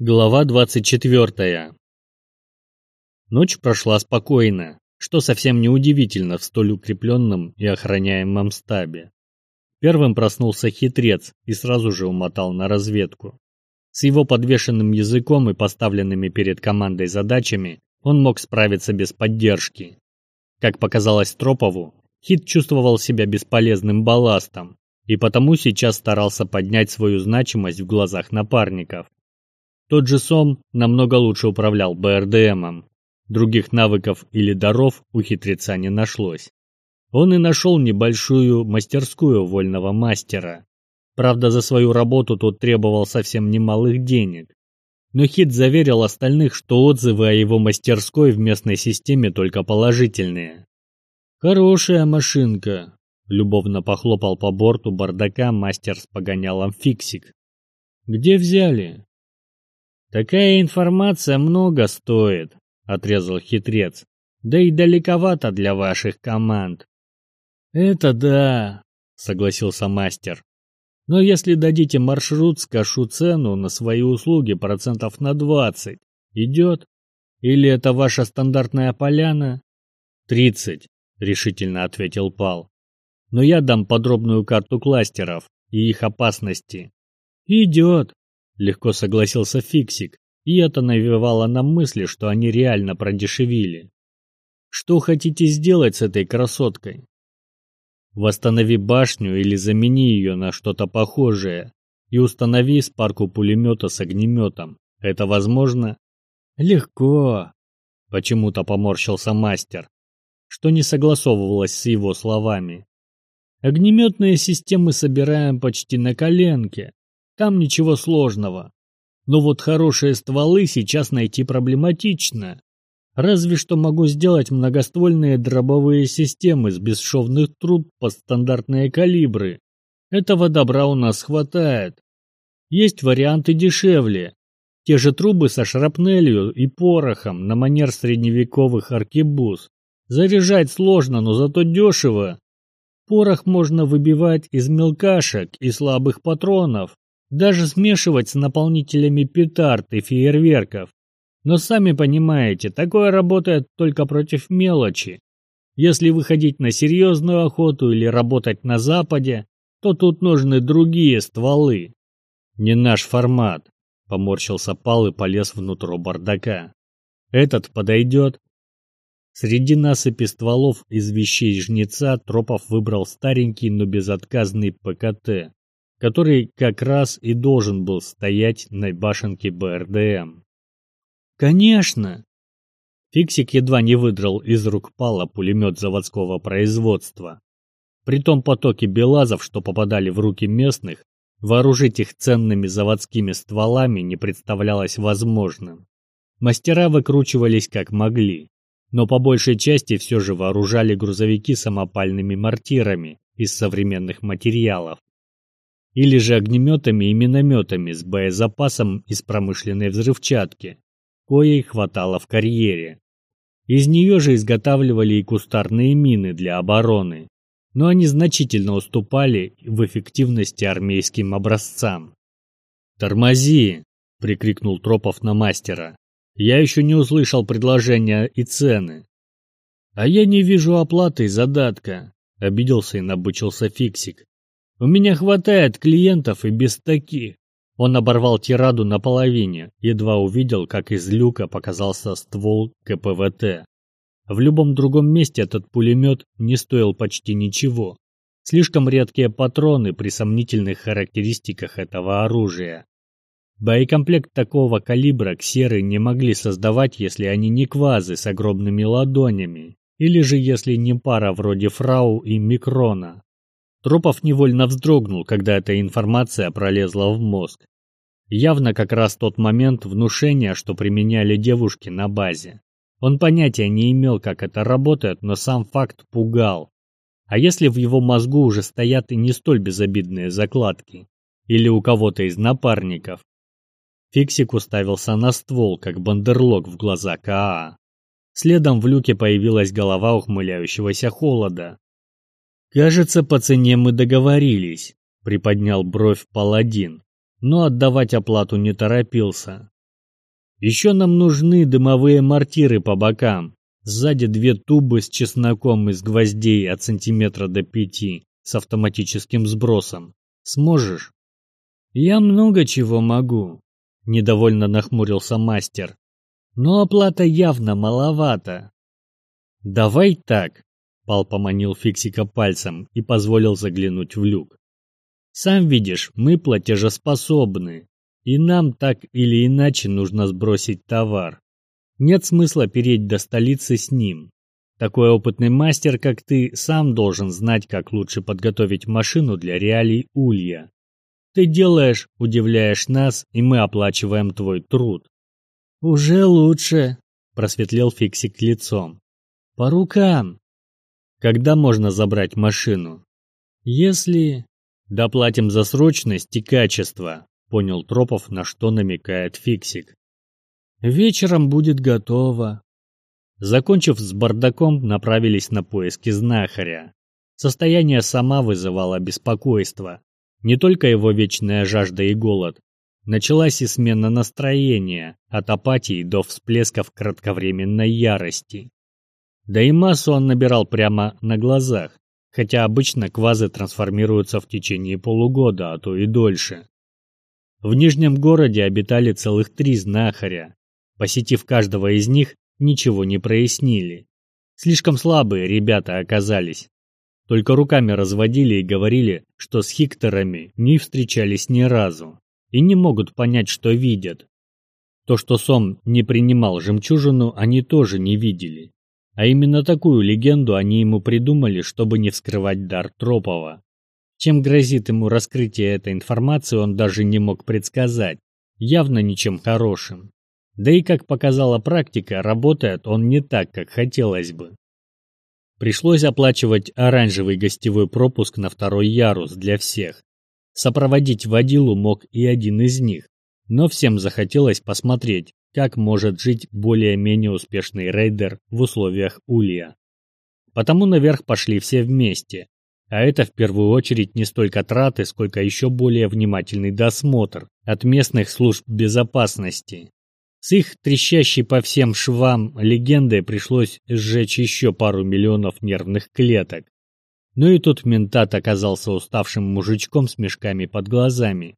Глава 24. Ночь прошла спокойно, что совсем не удивительно в столь укрепленном и охраняемом стабе. Первым проснулся хитрец и сразу же умотал на разведку. С его подвешенным языком и поставленными перед командой задачами он мог справиться без поддержки. Как показалось Тропову, Хит чувствовал себя бесполезным балластом и потому сейчас старался поднять свою значимость в глазах напарников. Тот же Сом намного лучше управлял БРДМом. Других навыков или даров у хитреца не нашлось. Он и нашел небольшую мастерскую вольного мастера. Правда, за свою работу тот требовал совсем немалых денег. Но Хит заверил остальных, что отзывы о его мастерской в местной системе только положительные. «Хорошая машинка», — любовно похлопал по борту бардака мастер с погонялом Фиксик. «Где взяли?» «Такая информация много стоит», — отрезал хитрец. «Да и далековато для ваших команд». «Это да», — согласился мастер. «Но если дадите маршрут, скажу цену на свои услуги процентов на двадцать. Идет? Или это ваша стандартная поляна?» «Тридцать», — решительно ответил Пал. «Но я дам подробную карту кластеров и их опасности». «Идет», Легко согласился Фиксик, и это навевало нам мысли, что они реально продешевили. Что хотите сделать с этой красоткой? Восстанови башню или замени ее на что-то похожее и установи спарку пулемета с огнеметом. Это возможно? Легко. Почему-то поморщился мастер, что не согласовывалось с его словами. Огнеметные системы собираем почти на коленке, там ничего сложного. Но вот хорошие стволы сейчас найти проблематично. Разве что могу сделать многоствольные дробовые системы с бесшовных труб под стандартные калибры. Этого добра у нас хватает. Есть варианты дешевле. Те же трубы со шрапнелью и порохом на манер средневековых аркебуз. Заряжать сложно, но зато дешево. Порох можно выбивать из мелкашек и слабых патронов, даже смешивать с наполнителями петард и фейерверков. Но сами понимаете, такое работает только против мелочи. Если выходить на серьезную охоту или работать на Западе, то тут нужны другие стволы. Не наш формат, поморщился Пал и полез внутрь бардака. Этот подойдет. Среди насыпи стволов из вещей жнеца Тропов выбрал старенький, но безотказный ПКТ который как раз и должен был стоять на башенке БРДМ. «Конечно!» Фиксик едва не выдрал из рук Пала пулемет заводского производства. При том потоке белазов, что попадали в руки местных, вооружить их ценными заводскими стволами не представлялось возможным. Мастера выкручивались как могли, но по большей части все же вооружали грузовики самопальными мортирами из современных материалов, или же огнеметами и минометами с боезапасом из промышленной взрывчатки, коей хватало в карьере. Из нее же изготавливали и кустарные мины для обороны, но они значительно уступали в эффективности армейским образцам. «Тормози!» – прикрикнул Тропов на мастера. «Я еще не услышал предложения и цены». «А я не вижу оплаты и задатка», – обиделся и набычился Фиксик. У меня хватает клиентов и без таких. Он оборвал тираду наполовине, едва увидел, как из люка показался ствол КПВТ. В любом другом месте этот пулемет не стоил почти ничего. Слишком редкие патроны при сомнительных характеристиках этого оружия. Боекомплект такого калибра ксеры не могли создавать, если они не квазы с огромными ладонями, или же если не пара вроде Фрау и Микрона. Тропов невольно вздрогнул, когда эта информация пролезла в мозг. Явно как раз тот момент внушения, что применяли девушки на базе. Он понятия не имел, как это работает, но сам факт пугал. А если в его мозгу уже стоят и не столь безобидные закладки? Или у кого-то из напарников? Фиксик уставился на ствол, как бандерлог в глаза Каа. Следом в люке появилась голова ухмыляющегося холода. «Кажется, по цене мы договорились», — приподнял бровь паладин, но отдавать оплату не торопился. Еще нам нужны дымовые мортиры по бокам. Сзади две тубы с чесноком из гвоздей от сантиметра до пяти с автоматическим сбросом. Сможешь? Я много чего могу, недовольно нахмурился мастер. Но оплата явно маловато. Давай так, Пал поманил Фиксика пальцем и позволил заглянуть в люк. Сам видишь, мы платежеспособны, и нам так или иначе нужно сбросить товар. Нет смысла переть до столицы с ним. Такой опытный мастер, как ты, сам должен знать, как лучше подготовить машину для реалий улья. Ты делаешь, удивляешь нас, и мы оплачиваем твой труд. Уже лучше, просветлел Фиксик лицом. По рукам. Когда можно забрать машину? Если доплатим за срочность и качество, понял Тропов, на что намекает Фиксик. Вечером будет готово. Закончив с бардаком, направились на поиски знахаря. Состояние сама вызывало беспокойство. Не только его вечная жажда и голод. Началась и смена настроения, от апатии до всплесков кратковременной ярости. Да и массу он набирал прямо на глазах, хотя обычно квазы трансформируются в течение полугода, а то и дольше. В Нижнем городе обитали целых три знахаря, Посетив каждого из них, ничего не прояснили. Слишком слабые ребята оказались. Только руками разводили и говорили, что с хикторами не встречались ни разу и не могут понять, что видят. То, что Сом не принимал жемчужину, они тоже не видели. А именно такую легенду они ему придумали, чтобы не вскрывать дар Тропова. Чем грозит ему раскрытие этой информации, он даже не мог предсказать. Явно ничем хорошим. Да и, как показала практика, работает он не так, как хотелось бы. Пришлось оплачивать оранжевый гостевой пропуск на второй ярус для всех. Сопроводить водилу мог и один из них, но всем захотелось посмотреть, как может жить более-менее успешный рейдер в условиях улья. Потому наверх пошли все вместе, а это в первую очередь не столько траты, сколько еще более внимательный досмотр от местных служб безопасности. С их трещащей по всем швам легендой пришлось сжечь еще пару миллионов нервных клеток. Но и тут ментат оказался уставшим мужичком с мешками под глазами.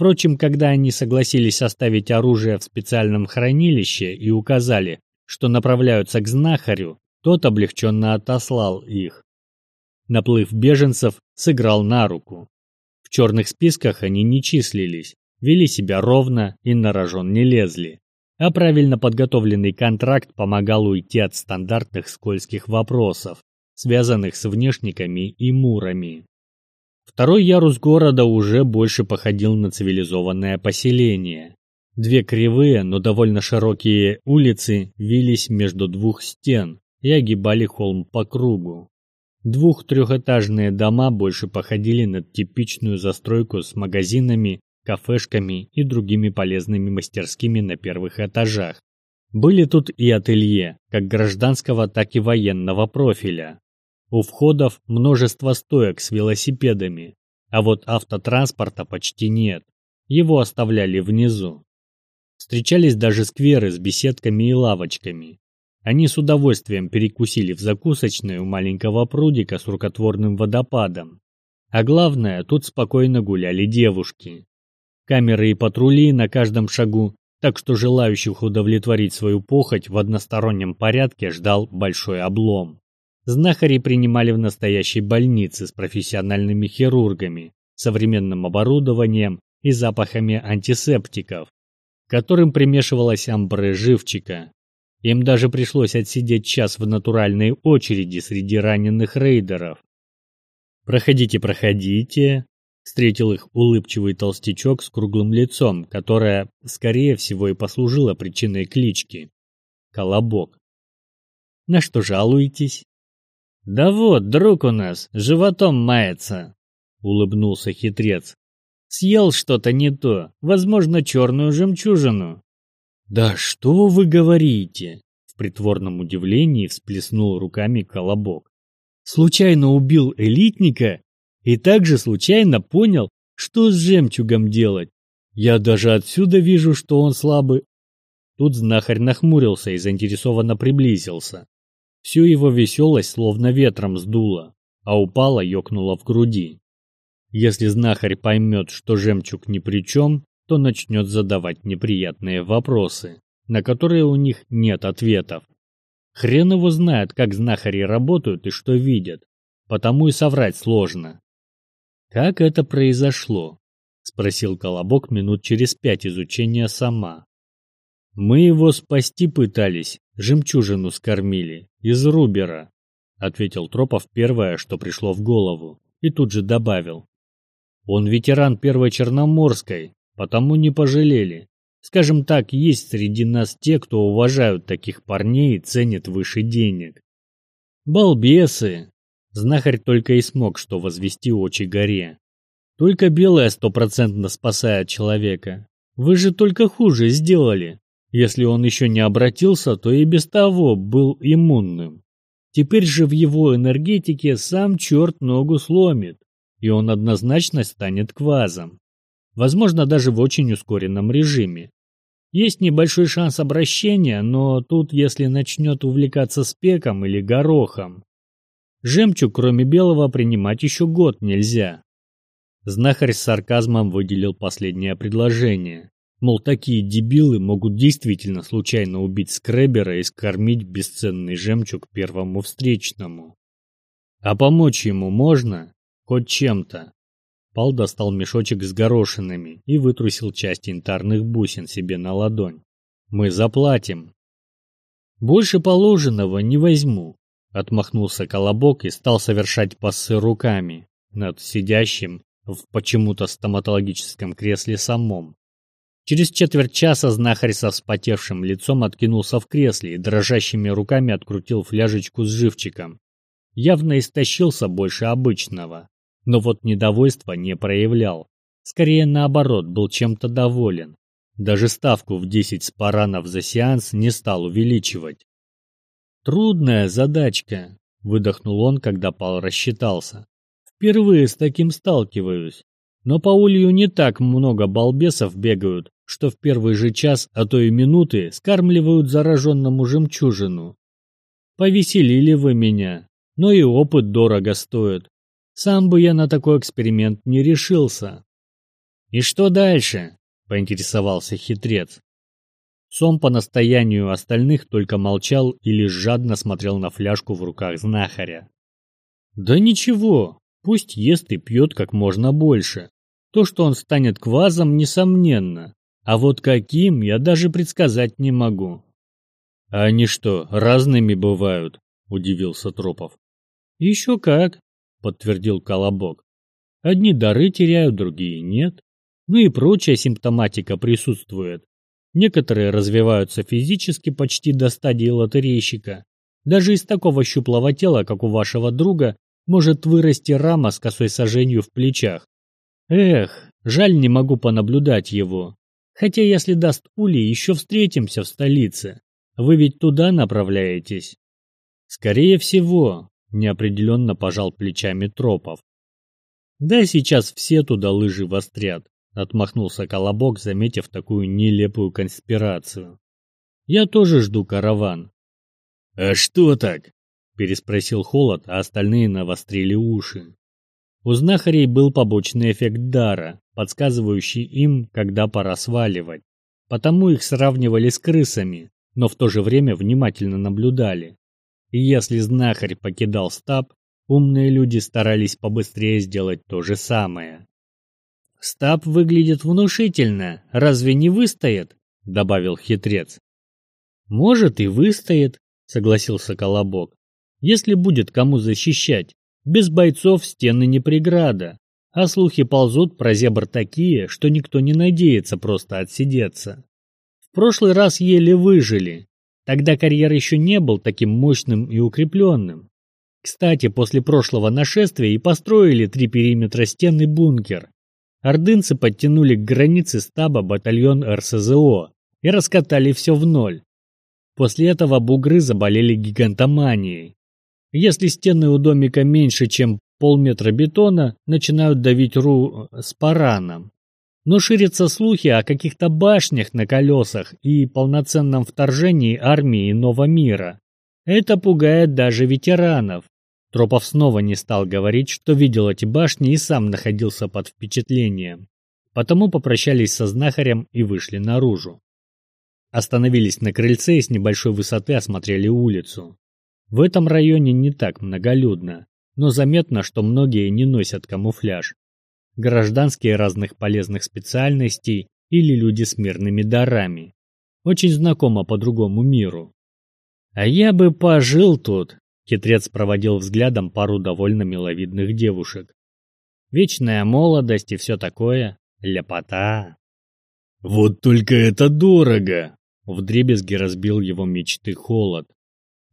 Впрочем, когда они согласились оставить оружие в специальном хранилище и указали, что направляются к знахарю, тот облегченно отослал их. Наплыв беженцев сыграл на руку. В черных списках они не числились, вели себя ровно и на рожон не лезли. А правильно подготовленный контракт помогал уйти от стандартных скользких вопросов, связанных с внешниками и мурами. Второй ярус города уже больше походил на цивилизованное поселение. Две кривые, но довольно широкие улицы вились между двух стен и огибали холм по кругу. Двух-трехэтажные дома больше походили на типичную застройку с магазинами кафешками и другими полезными мастерскими на первых этажах. Были тут и ателье, как гражданского, так и военного профиля. У входов множество стоек с велосипедами, а вот автотранспорта почти нет. Его оставляли внизу. Встречались даже скверы с беседками и лавочками. Они с удовольствием перекусили в закусочной у маленького прудика с рукотворным водопадом. А главное, тут спокойно гуляли девушки камеры и патрули на каждом шагу, так что желающих удовлетворить свою похоть в одностороннем порядке ждал большой облом. Знахари принимали в настоящей больнице с профессиональными хирургами, современным оборудованием и запахами антисептиков, которым примешивалась амбре живчика. Им даже пришлось отсидеть час в натуральной очереди среди раненых рейдеров. «Проходите, проходите», Встретил их улыбчивый толстячок с круглым лицом, которое, скорее всего, и послужило причиной клички. Колобок. На что жалуетесь? Да вот, друг у нас, животом мается, улыбнулся хитрец. Съел что-то не то, возможно, черную жемчужину. Да что вы говорите? В притворном удивлении всплеснул руками Колобок. Случайно убил элитника и также случайно понял, что с жемчугом делать. Я даже отсюда вижу, что он слабый. Тут знахарь нахмурился и заинтересованно приблизился. Всю его веселость словно ветром сдуло, а упала ёкнула в груди. Если знахарь поймет, что жемчуг ни при чем, то начнет задавать неприятные вопросы, на которые у них нет ответов. Хрен его знает, как знахари работают и что видят, потому и соврать сложно. «Как это произошло?» — спросил Колобок минут через пять изучения сама. «Мы его спасти пытались, жемчужину скормили, из Рубера», — ответил Тропов первое, что пришло в голову, и тут же добавил. «Он ветеран Первой Черноморской, потому не пожалели. Скажем так, есть среди нас те, кто уважают таких парней и ценят выше денег. Балбесы! Знахарь только и смог что возвести очи горе. Только белая стопроцентно спасает человека. Вы же только хуже сделали. Если он еще не обратился, то и без того был иммунным. Теперь же в его энергетике сам черт ногу сломит, и он однозначно станет квазом. Возможно, даже в очень ускоренном режиме. Есть небольшой шанс обращения, но тут если начнет увлекаться спеком или горохом. Жемчуг, кроме белого, принимать еще год нельзя. Знахарь с сарказмом выделил последнее предложение. Мол, такие дебилы могут действительно случайно убить скребера и скормить бесценный жемчуг первому встречному. А помочь ему можно? Хоть чем-то. Пал достал мешочек с горошинами и вытрусил часть янтарных бусин себе на ладонь. Мы заплатим. Больше положенного не возьму. Отмахнулся Колобок и стал совершать пассы руками над сидящим в почему-то стоматологическом кресле самом. Через четверть часа знахарь со вспотевшим лицом откинулся в кресле и дрожащими руками открутил фляжечку с живчиком. Явно истощился больше обычного, но вот недовольства не проявлял. Скорее наоборот, был чем-то доволен. Даже ставку в 10 спаранов за сеанс не стал увеличивать. «Трудная задачка», — выдохнул он, когда Пал рассчитался. «Впервые с таким сталкиваюсь. Но по улью не так много балбесов бегают, что в первый же час, а то и минуты, скармливают зараженному жемчужину. Повеселили вы меня, но и опыт дорого стоит. Сам бы я на такой эксперимент не решился. «И что дальше?» — поинтересовался хитрец. Сом по настоянию остальных только молчал и лишь жадно смотрел на фляжку в руках знахаря. «Да ничего, Пусть ест и пьет как можно больше. То, что он станет квазом, несомненно. А вот каким, я даже предсказать не могу. А они что, разными бывают? Удивился Тропов. Еще как, подтвердил Колобок. Одни дары теряют, другие нет. Ну и прочая симптоматика присутствует. Некоторые развиваются физически почти до стадии лотерейщика. Даже из такого щуплого тела, как у вашего друга, может вырасти рама с косой саженью в плечах. Эх, жаль не могу понаблюдать его. Хотя если даст Ули, еще встретимся в столице. Вы ведь туда направляетесь? Скорее всего, неопределенно пожал плечами Тропов. Да сейчас все туда лыжи вострят, отмахнулся Колобок, заметив такую нелепую конспирацию. Я тоже жду караван. А что так? переспросил Холод, а остальные навострили уши. У знахарей был побочный эффект дара, подсказывающий им, когда пора сваливать. Потому их сравнивали с крысами, но в то же время внимательно наблюдали. И если знахарь покидал стаб, умные люди старались побыстрее сделать то же самое. «Стаб выглядит внушительно, разве не выстоит?» — добавил хитрец. «Может и выстоит», — согласился Колобок если будет кому защищать. Без бойцов стены не преграда, а слухи ползут про зебр такие, что никто не надеется просто отсидеться. В прошлый раз еле выжили. Тогда карьер еще не был таким мощным и укрепленным. Кстати, после прошлого нашествия и построили три периметра стены бункер. Ордынцы подтянули к границе стаба батальон РСЗО и раскатали все в ноль. После этого бугры заболели гигантоманией. Если стены у домика меньше, чем полметра бетона, начинают давить ру с параном. Но ширятся слухи о каких-то башнях на колесах и полноценном вторжении армии иного мира. Это пугает даже ветеранов. Тропов снова не стал говорить, что видел эти башни и сам находился под впечатлением. Потому попрощались со знахарем и вышли наружу. Остановились на крыльце и с небольшой высоты осмотрели улицу. В этом районе не так многолюдно, но заметно, что многие не носят камуфляж гражданские разных полезных специальностей или люди с мирными дарами. Очень знакомо по другому миру. А я бы пожил тут, хитрец проводил взглядом пару довольно миловидных девушек. Вечная молодость и все такое, ляпота. Вот только это дорого, вдребезги разбил его мечты холод.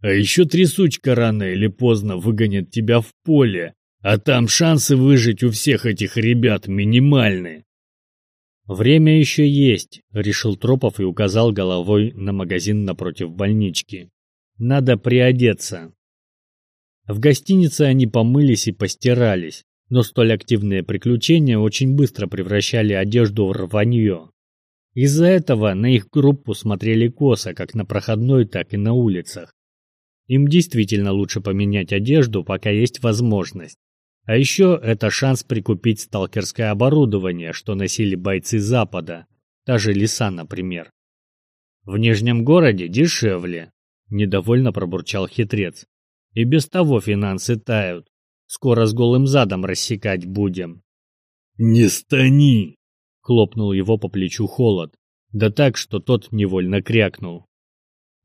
А еще трясучка рано или поздно выгонит тебя в поле, а там шансы выжить у всех этих ребят минимальны. Время еще есть, решил Тропов и указал головой на магазин напротив больнички. Надо приодеться. В гостинице они помылись и постирались, но столь активные приключения очень быстро превращали одежду в рванье. Из-за этого на их группу смотрели косо как на проходной, так и на улицах. Им действительно лучше поменять одежду, пока есть возможность. А еще это шанс прикупить сталкерское оборудование, что носили бойцы Запада, та же леса, например. В Нижнем городе дешевле, недовольно пробурчал хитрец. И без того финансы тают. Скоро с голым задом рассекать будем. Не стани, хлопнул его по плечу холод, да так, что тот невольно крякнул.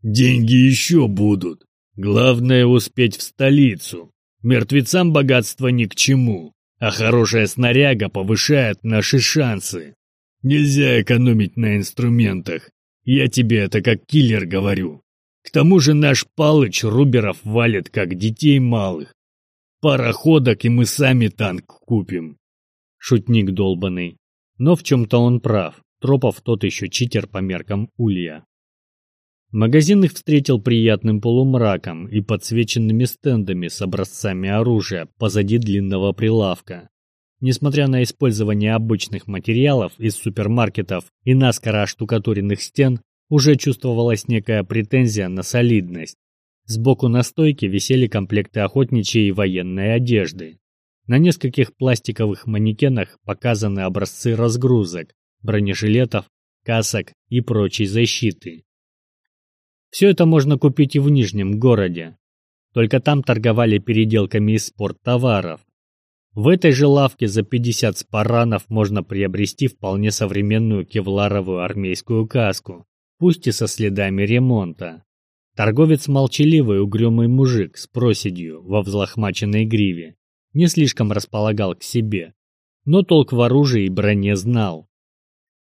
Деньги еще будут. Главное успеть в столицу. Мертвецам богатство ни к чему, а хорошая снаряга повышает наши шансы. Нельзя экономить на инструментах. Я тебе это как киллер говорю. К тому же наш Палыч Руберов валит как детей малых. Пара ходок, и мы сами танк купим. Шутник долбанный. Но в чем-то он прав. Тропов тот еще читер по меркам Улья. Магазин их встретил приятным полумраком и подсвеченными стендами с образцами оружия позади длинного прилавка. Несмотря на использование обычных материалов из супермаркетов и наскоро оштукатуренных стен, уже чувствовалась некая претензия на солидность. Сбоку на стойке висели комплекты охотничьей и военной одежды. На нескольких пластиковых манекенах показаны образцы разгрузок, бронежилетов, касок и прочей защиты. Все это можно купить и в Нижнем городе. Только там торговали переделками из спорттоваров. В этой же лавке за 50 спаранов можно приобрести вполне современную кевларовую армейскую каску, пусть и со следами ремонта. Торговец молчаливый угрюмый мужик с проседью во взлохмаченной гриве не слишком располагал к себе, но толк в оружии и броне знал.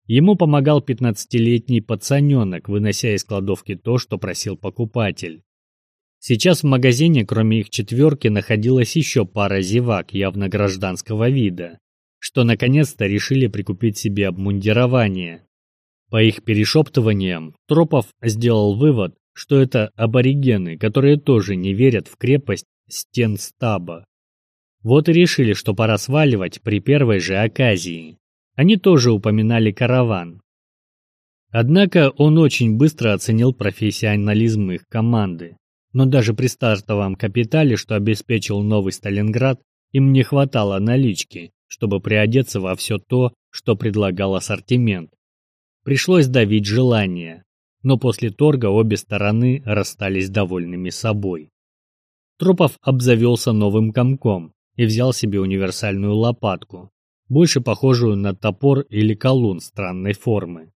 Ему помогал пятнадцатилетний пацаненок, вынося из кладовки то, что просил покупатель. Сейчас в магазине, кроме их четверки, находилась еще пара зевак явно гражданского вида, что наконец-то решили прикупить себе обмундирование. По их перешептываниям, Тропов сделал вывод, что это аборигены, которые тоже не верят в крепость стен стаба. Вот и решили, что пора сваливать при первой же оказии. Они тоже упоминали караван. Однако он очень быстро оценил профессионализм их команды. Но даже при стартовом капитале, что обеспечил новый Сталинград, им не хватало налички, чтобы приодеться во все то, что предлагал ассортимент. Пришлось давить желание, но после торга обе стороны расстались довольными собой. Тропов обзавелся новым комком и взял себе универсальную лопатку, больше похожую на топор или колун странной формы.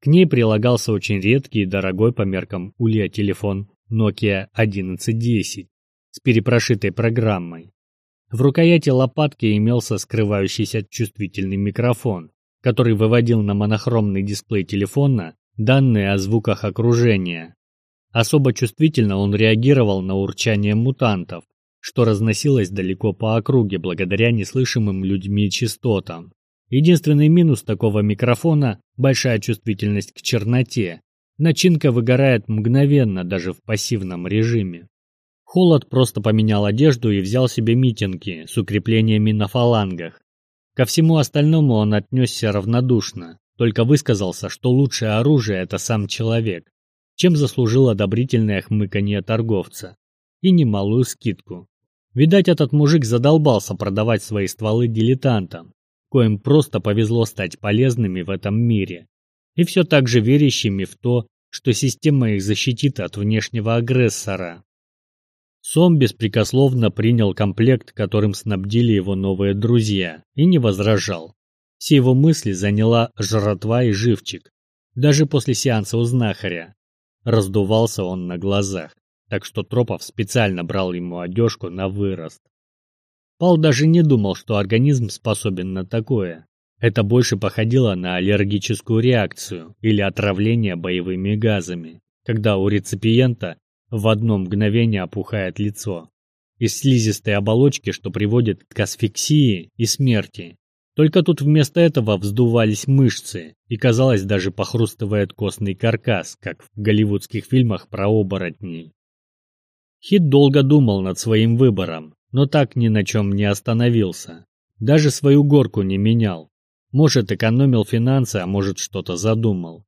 К ней прилагался очень редкий и дорогой по меркам улья телефон Nokia 1110 с перепрошитой программой. В рукояти лопатки имелся скрывающийся чувствительный микрофон, который выводил на монохромный дисплей телефона данные о звуках окружения. Особо чувствительно он реагировал на урчание мутантов, что разносилось далеко по округе благодаря неслышимым людьми частотам. Единственный минус такого микрофона – большая чувствительность к черноте. Начинка выгорает мгновенно даже в пассивном режиме. Холод просто поменял одежду и взял себе митинги с укреплениями на фалангах. Ко всему остальному он отнесся равнодушно, только высказался, что лучшее оружие – это сам человек, чем заслужил одобрительное хмыканье торговца и немалую скидку. Видать, этот мужик задолбался продавать свои стволы дилетантам, коим просто повезло стать полезными в этом мире, и все так же верящими в то, что система их защитит от внешнего агрессора. Сом беспрекословно принял комплект, которым снабдили его новые друзья, и не возражал. Все его мысли заняла жратва и живчик, даже после сеанса у знахаря. Раздувался он на глазах, так что Тропов специально брал ему одежку на вырост. Пал даже не думал, что организм способен на такое. Это больше походило на аллергическую реакцию или отравление боевыми газами, когда у реципиента в одно мгновение опухает лицо. Из слизистой оболочки, что приводит к асфиксии и смерти. Только тут вместо этого вздувались мышцы, и казалось даже похрустывает костный каркас, как в голливудских фильмах про оборотней. Хит долго думал над своим выбором, но так ни на чем не остановился. Даже свою горку не менял. Может, экономил финансы, а может, что-то задумал.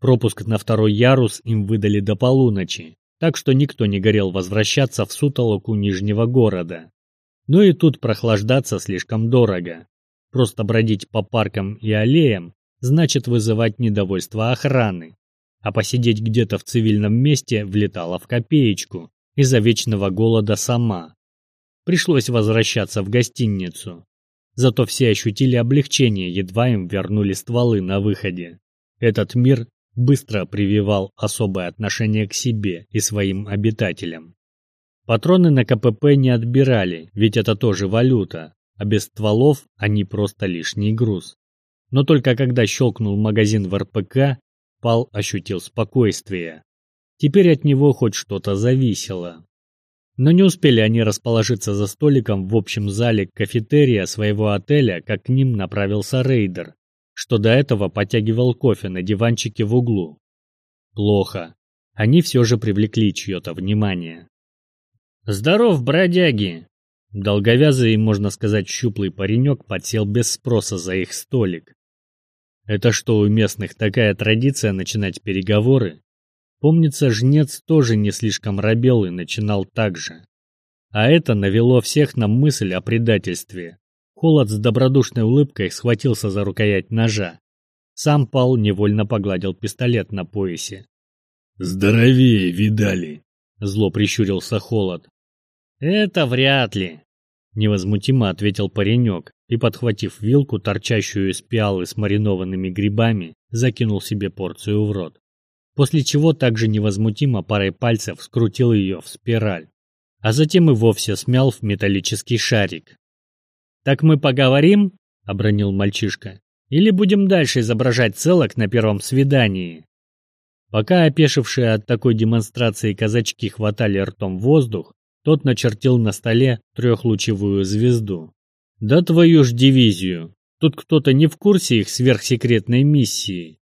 Пропуск на второй ярус им выдали до полуночи, так что никто не горел возвращаться в сутолоку Нижнего города. Но и тут прохлаждаться слишком дорого. Просто бродить по паркам и аллеям значит вызывать недовольство охраны, а посидеть где-то в цивильном месте влетало в копеечку из-за вечного голода сама. Пришлось возвращаться в гостиницу. Зато все ощутили облегчение, едва им вернули стволы на выходе. Этот мир быстро прививал особое отношение к себе и своим обитателям. Патроны на КПП не отбирали, ведь это тоже валюта, а без стволов они просто лишний груз. Но только когда щелкнул магазин в РПК, Пал ощутил спокойствие. Теперь от него хоть что-то зависело. Но не успели они расположиться за столиком в общем зале кафетерия своего отеля, как к ним направился рейдер, что до этого потягивал кофе на диванчике в углу. Плохо. Они все же привлекли чье-то внимание. «Здоров, бродяги!» Долговязый, можно сказать, щуплый паренек подсел без спроса за их столик. Это что, у местных такая традиция начинать переговоры? Помнится, жнец тоже не слишком робел и начинал так же. А это навело всех на мысль о предательстве. Холод с добродушной улыбкой схватился за рукоять ножа. Сам Пал невольно погладил пистолет на поясе. «Здоровее, видали!» — зло прищурился Холод. «Это вряд ли!» — невозмутимо ответил паренек и, подхватив вилку, торчащую из пиалы с маринованными грибами, закинул себе порцию в рот. После чего также невозмутимо парой пальцев скрутил ее в спираль, а затем и вовсе смял в металлический шарик. «Так мы поговорим?» — обронил мальчишка. «Или будем дальше изображать целок на первом свидании?» Пока опешившие от такой демонстрации казачки хватали ртом воздух, тот начертил на столе трехлучевую звезду. «Да твою ж дивизию! Тут кто-то не в курсе их сверхсекретной миссии!»